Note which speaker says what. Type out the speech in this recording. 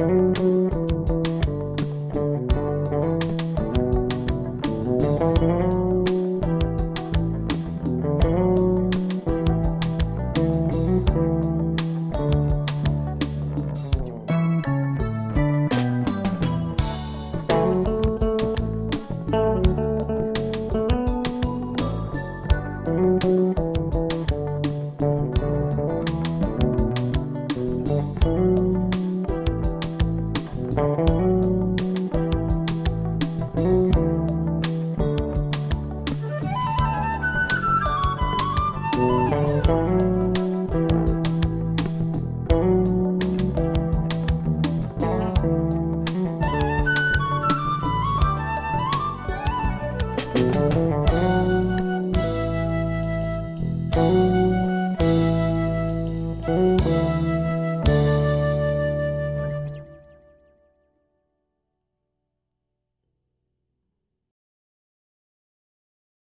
Speaker 1: Música